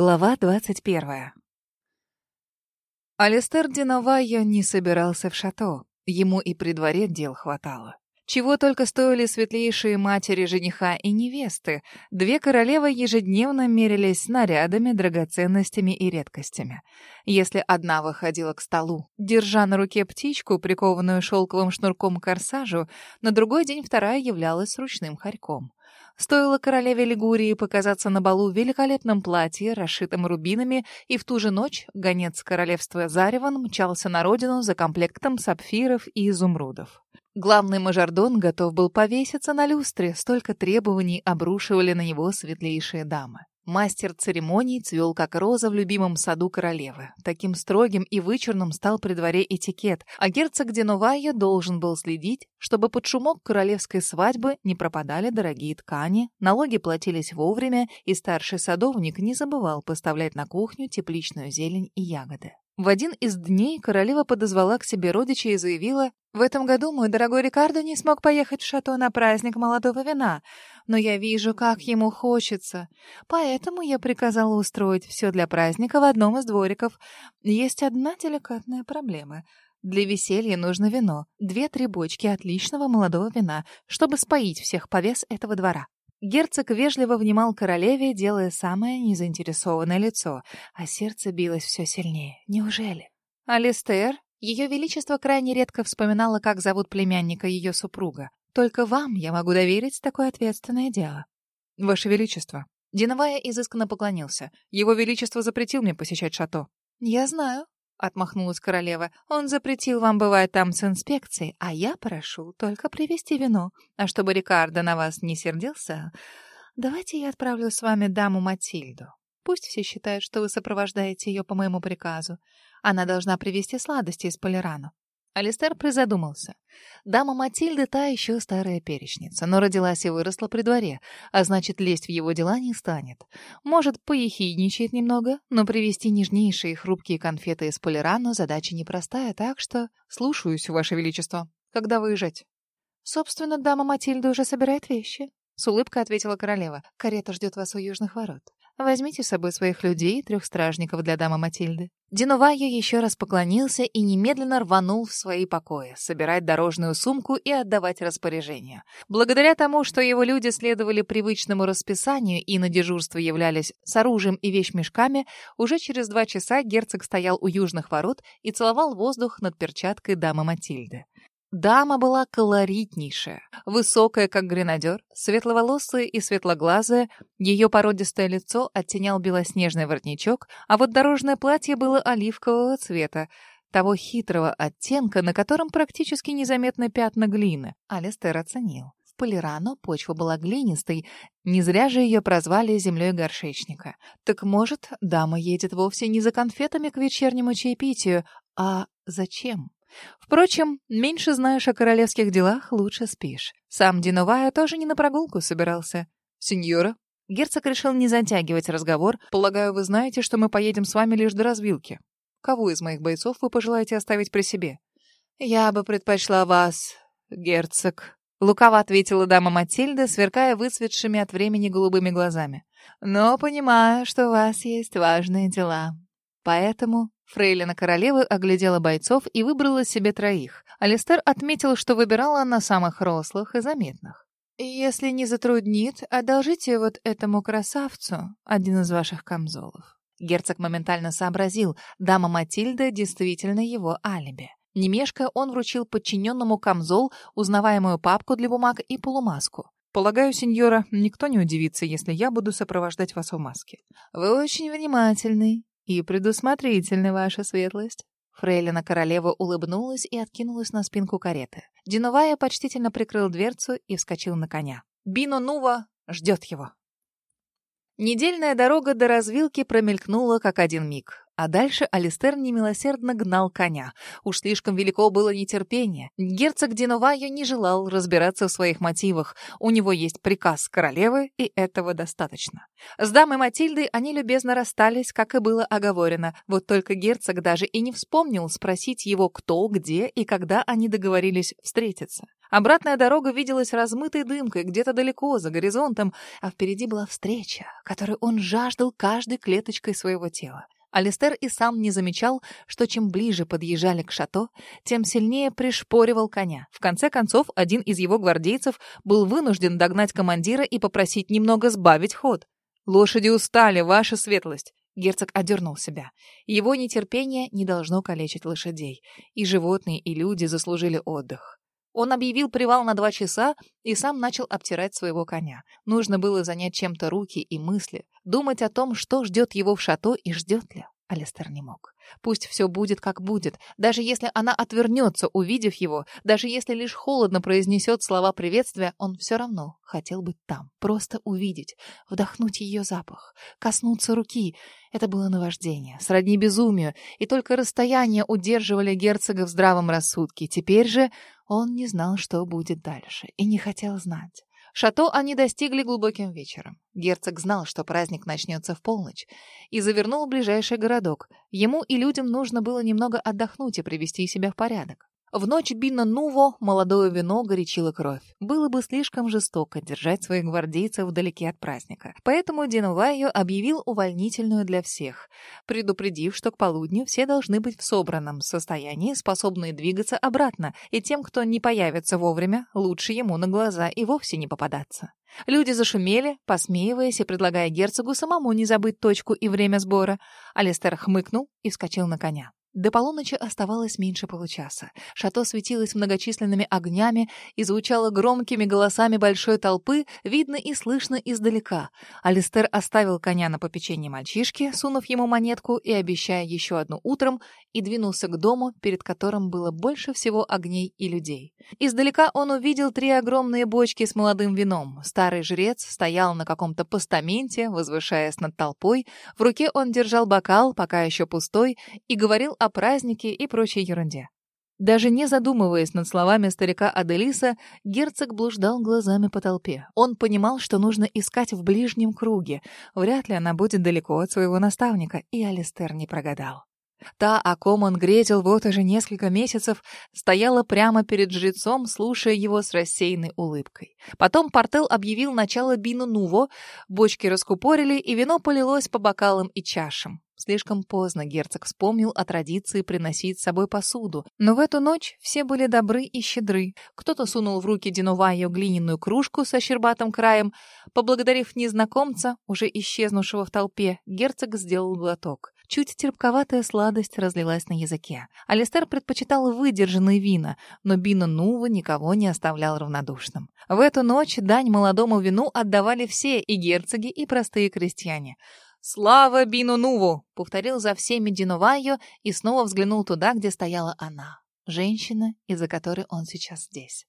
Глава двадцать первая. Алистер Диновайо не собирался в шато. Ему и при дворе дел хватало. Чего только стоили светлейшие матери жениха и невесты. Две королевы ежедневно мерились снарядами, драгоценностями и редкостями. Если одна выходила к столу, держа на руке птичку, прикованную шелковым шнурком к корсажу, на другой день вторая являлась ручным хорьком. Стоило королеве Лигурии показаться на балу в великолепном платье, расшитом рубинами, и в ту же ночь гонец королевства Зареван мчался на родину за комплектом сапфиров и изумрудов. Главный мажордон готов был повеситься на люстре, столько требований обрушивали на него светлейшие дамы. Мастер церемоний цвел как роза в любимом саду королевы. Таким строгим и вычурным стал при дворе этикет, а герцог Денувайо должен был следить, чтобы под шумок королевской свадьбы не пропадали дорогие ткани, налоги платились вовремя, и старший садовник не забывал поставлять на кухню тепличную зелень и ягоды. В один из дней королева подозвала к себе родичей и заявила, «В этом году мой дорогой Рикардо не смог поехать в шато на праздник молодого вина, но я вижу, как ему хочется. Поэтому я приказала устроить все для праздника в одном из двориков. Есть одна деликатная проблема». Для веселья нужно вино, две-три бочки отличного молодого вина, чтобы споить всех повес этого двора. Герцог вежливо внимал королеве, делая самое незаинтересованное лицо, а сердце билось все сильнее. Неужели? Алистер? Ее Величество крайне редко вспоминала, как зовут племянника ее супруга. Только вам я могу доверить такое ответственное дело. Ваше Величество. Диновая изысканно поклонился. Его Величество запретил мне посещать шато. Я знаю, — отмахнулась королева. «Он запретил вам бывать там с инспекцией, а я прошу только привезти вино. А чтобы Рикардо на вас не сердился, давайте я отправлю с вами даму Матильду. Пусть все считают, что вы сопровождаете ее по моему приказу. Она должна привезти сладости из Полирану. Алистер призадумался. Дама Матильда та еще старая перечница, но родилась и выросла при дворе, а значит, лезть в его дела не станет. Может, поехидничает немного, но привезти нежнейшие хрупкие конфеты из Полирану задача непростая, так что слушаюсь, Ваше Величество. Когда выезжать? Собственно, дама Матильда уже собирает вещи. С улыбкой ответила королева. Карета ждет вас у южных ворот. Возьмите с собой своих людей, трех стражников для дамы Матильды. Динувайо еще раз поклонился и немедленно рванул в свои покои, собирать дорожную сумку и отдавать распоряжение. Благодаря тому, что его люди следовали привычному расписанию и на дежурство являлись с оружием и вещмешками, уже через два часа герцог стоял у южных ворот и целовал воздух над перчаткой дамы Матильды. Дама была колоритнейшая, высокая, как гренадер, светловолосая и светлоглазая, ее породистое лицо оттенял белоснежный воротничок, а вот дорожное платье было оливкового цвета, того хитрого оттенка, на котором практически незаметны пятна глины. Алистер оценил. В Полирано почва была глинистой, не зря же ее прозвали землей горшечника. Так может, дама едет вовсе не за конфетами к вечернему чаепитию, а зачем? Впрочем, меньше знаешь о королевских делах, лучше спишь. Сам Диновая тоже не на прогулку собирался. Сеньора, герцог решил не затягивать разговор. Полагаю, вы знаете, что мы поедем с вами лишь до развилки. Кого из моих бойцов вы пожелаете оставить при себе? Я бы предпочла вас, герцог. Лукаво ответила дама Матильда, сверкая выцветшими от времени голубыми глазами. Но понимаю, что у вас есть важные дела. Поэтому Фрейлина королевы оглядела бойцов и выбрала себе троих. Алистер отметил, что выбирала она самых рослых и заметных. «Если не затруднит, одолжите вот этому красавцу один из ваших камзолов». Герцог моментально сообразил, дама Матильда действительно его алиби. Немешко он вручил подчиненному камзол, узнаваемую папку для бумаг и полумаску. «Полагаю, сеньора, никто не удивится, если я буду сопровождать вас в маске». «Вы очень внимательный», «И предусмотрительны, ваша светлость». Фрейлина королева улыбнулась и откинулась на спинку кареты. Диновая почтительно прикрыл дверцу и вскочил на коня. Бино Нува ждет его. Недельная дорога до развилки промелькнула как один миг. А дальше Алистер немилосердно гнал коня. Уж слишком велико было нетерпение. Герцог Диновайо не желал разбираться в своих мотивах. У него есть приказ королевы, и этого достаточно. С дамой Матильдой они любезно расстались, как и было оговорено. Вот только герцог даже и не вспомнил спросить его, кто, где и когда они договорились встретиться. Обратная дорога виделась размытой дымкой где-то далеко, за горизонтом, а впереди была встреча, которую он жаждал каждой клеточкой своего тела. Алистер и сам не замечал, что чем ближе подъезжали к шато, тем сильнее пришпоривал коня. В конце концов, один из его гвардейцев был вынужден догнать командира и попросить немного сбавить ход. «Лошади устали, ваша светлость!» Герцог одернул себя. Его нетерпение не должно калечить лошадей. И животные, и люди заслужили отдых. Он объявил привал на два часа и сам начал обтирать своего коня. Нужно было занять чем-то руки и мысли, думать о том, что ждет его в шато и ждет ли. Алистер не мог. Пусть все будет, как будет, даже если она отвернется, увидев его, даже если лишь холодно произнесет слова приветствия, он все равно хотел быть там, просто увидеть, вдохнуть ее запах, коснуться руки. Это было наваждение, сродни безумию, и только расстояние удерживали герцога в здравом рассудке. Теперь же он не знал, что будет дальше, и не хотел знать. Шато они достигли глубоким вечером. Герцог знал, что праздник начнется в полночь, и завернул в ближайший городок. Ему и людям нужно было немного отдохнуть и привести себя в порядок. В ночь Бина Нуво молодое вино горячило кровь. Было бы слишком жестоко держать своих гвардейцев вдалеке от праздника. Поэтому Динувайо объявил увольнительную для всех, предупредив, что к полудню все должны быть в собранном состоянии, способные двигаться обратно, и тем, кто не появится вовремя, лучше ему на глаза и вовсе не попадаться. Люди зашумели, посмеиваясь и предлагая герцогу самому не забыть точку и время сбора. Алистер хмыкнул и вскочил на коня. До полуночи оставалось меньше получаса. Шато светилось многочисленными огнями и звучало громкими голосами большой толпы, видно и слышно издалека. Алистер оставил коня на попечении мальчишки, сунув ему монетку и обещая еще одну утром, и двинулся к дому, перед которым было больше всего огней и людей. Издалека он увидел три огромные бочки с молодым вином. Старый жрец стоял на каком-то постаменте, возвышаясь над толпой. В руке он держал бокал, пока еще пустой, и говорил о празднике и прочей ерунде. Даже не задумываясь над словами старика Аделиса, герцог блуждал глазами по толпе. Он понимал, что нужно искать в ближнем круге. Вряд ли она будет далеко от своего наставника, и Алистер не прогадал. Та, о ком он грезил вот уже несколько месяцев, стояла прямо перед жрецом, слушая его с рассеянной улыбкой. Потом Портел объявил начало бину нуво, бочки раскупорили, и вино полилось по бокалам и чашам. Слишком поздно герцог вспомнил о традиции приносить с собой посуду, но в эту ночь все были добры и щедры. Кто-то сунул в руки Динуваю глиняную кружку со щербатым краем. Поблагодарив незнакомца, уже исчезнувшего в толпе, герцог сделал глоток. Чуть терпковатая сладость разлилась на языке. Алистер предпочитал выдержанные вина, но Бина Нува никого не оставлял равнодушным. В эту ночь дань молодому вину отдавали все, и герцоги, и простые крестьяне. «Слава Бину Нуву!» — повторил за всеми Диновайо и снова взглянул туда, где стояла она, женщина, из-за которой он сейчас здесь.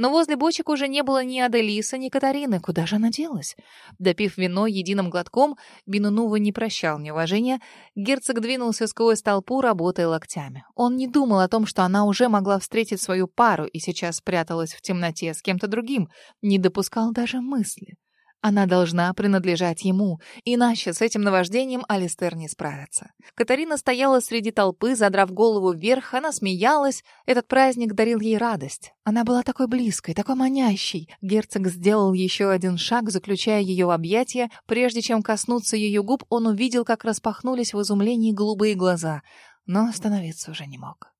Но возле бочек уже не было ни Аделиса, ни Катарины. Куда же она делась? Допив вино единым глотком, Бинунува не прощал неуважения. Герцог двинулся сквозь толпу, работая локтями. Он не думал о том, что она уже могла встретить свою пару и сейчас спряталась в темноте с кем-то другим. Не допускал даже мысли. Она должна принадлежать ему, иначе с этим наваждением Алистер не справится. Катарина стояла среди толпы, задрав голову вверх, она смеялась. Этот праздник дарил ей радость. Она была такой близкой, такой манящей. Герцог сделал еще один шаг, заключая ее в объятия. Прежде чем коснуться ее губ, он увидел, как распахнулись в изумлении голубые глаза, но остановиться уже не мог.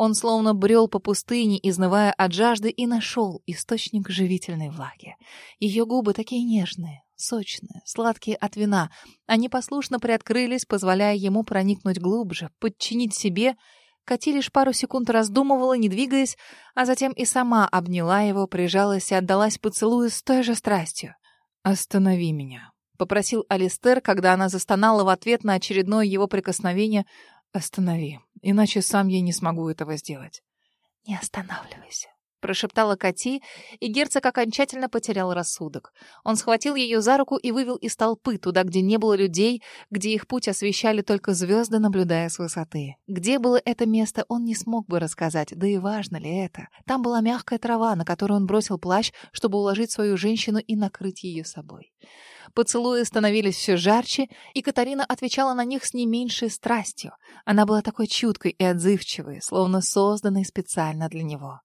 Он словно брел по пустыне, изнывая от жажды, и нашел источник живительной влаги. Ее губы такие нежные, сочные, сладкие от вина. Они послушно приоткрылись, позволяя ему проникнуть глубже, подчинить себе. Кати лишь пару секунд раздумывала, не двигаясь, а затем и сама обняла его, прижалась и отдалась поцелую с той же страстью. «Останови меня», — попросил Алистер, когда она застонала в ответ на очередное его прикосновение. «Останови, иначе сам я не смогу этого сделать». «Не останавливайся. Прошептала Кати, и герцог окончательно потерял рассудок. Он схватил ее за руку и вывел из толпы, туда, где не было людей, где их путь освещали только звезды, наблюдая с высоты. Где было это место, он не смог бы рассказать, да и важно ли это. Там была мягкая трава, на которую он бросил плащ, чтобы уложить свою женщину и накрыть ее собой. Поцелуи становились все жарче, и Катарина отвечала на них с не меньшей страстью. Она была такой чуткой и отзывчивой, словно созданной специально для него.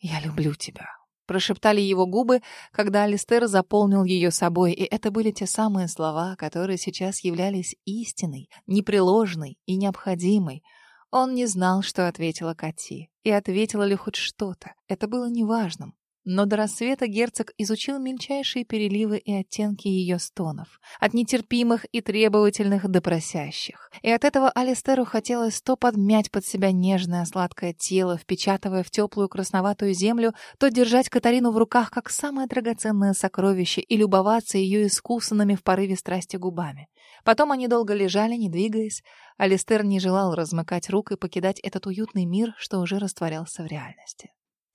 «Я люблю тебя», — прошептали его губы, когда Алистер заполнил ее собой, и это были те самые слова, которые сейчас являлись истиной, непреложной и необходимой. Он не знал, что ответила Кати, и ответила ли хоть что-то. Это было неважным. Но до рассвета герцог изучил мельчайшие переливы и оттенки ее стонов, от нетерпимых и требовательных до просящих. И от этого Алистеру хотелось то подмять под себя нежное сладкое тело, впечатывая в теплую красноватую землю, то держать Катарину в руках как самое драгоценное сокровище и любоваться ее искусанными в порыве страсти губами. Потом они долго лежали, не двигаясь. Алистер не желал размыкать рук и покидать этот уютный мир, что уже растворялся в реальности.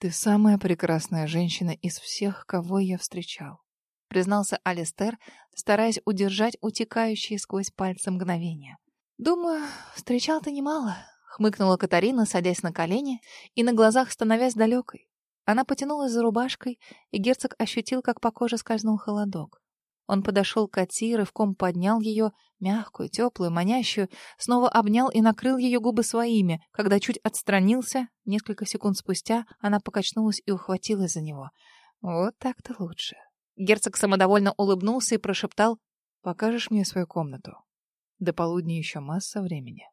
«Ты самая прекрасная женщина из всех, кого я встречал», — признался Алистер, стараясь удержать утекающие сквозь пальцы мгновения. «Думаю, встречал ты немало», — хмыкнула Катарина, садясь на колени и на глазах становясь далекой. Она потянулась за рубашкой, и герцог ощутил, как по коже скользнул холодок. Он подошел к Кати, рывком поднял ее, мягкую, теплую, манящую, снова обнял и накрыл ее губы своими. Когда чуть отстранился, несколько секунд спустя она покачнулась и ухватилась за него. «Вот так-то лучше». Герцог самодовольно улыбнулся и прошептал «Покажешь мне свою комнату? До полудня еще масса времени».